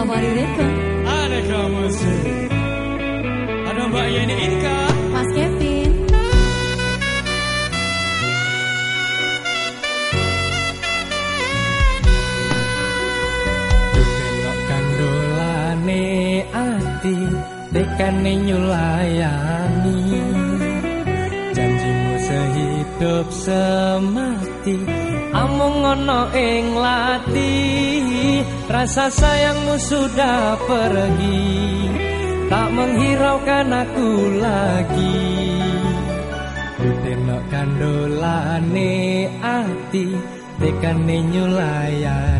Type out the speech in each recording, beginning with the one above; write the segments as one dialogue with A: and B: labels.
A: Farireto
B: Ada kamu sih Ada Mbak Yeni Inka
A: Mas Kevin
B: Depelok kandolane ati Dekane nyulayani sehidup semati Among ono ing lati Rasa sayangmu sudah pergi Tak menghiraukan aku lagi Kutenokkan dolane ati Tekan menyulayan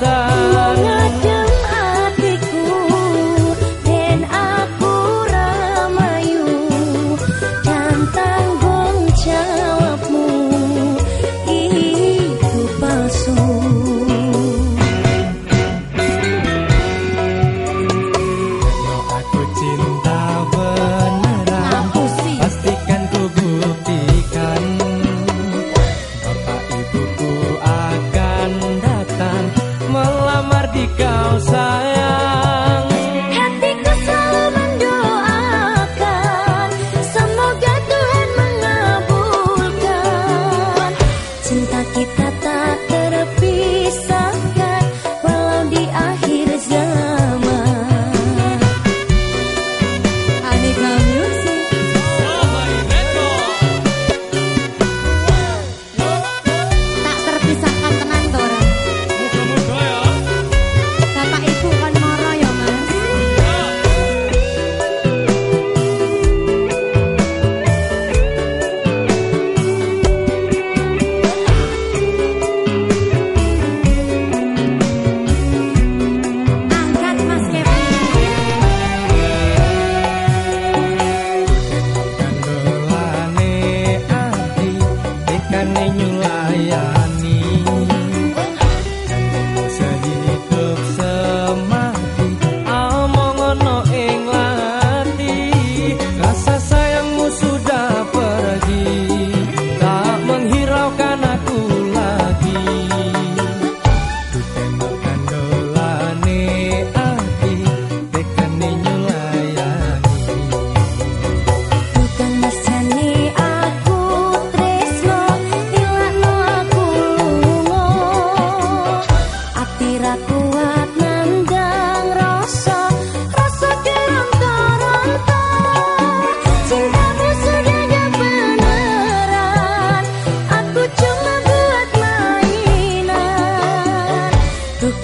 B: datang equipo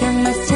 B: yang masih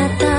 B: kata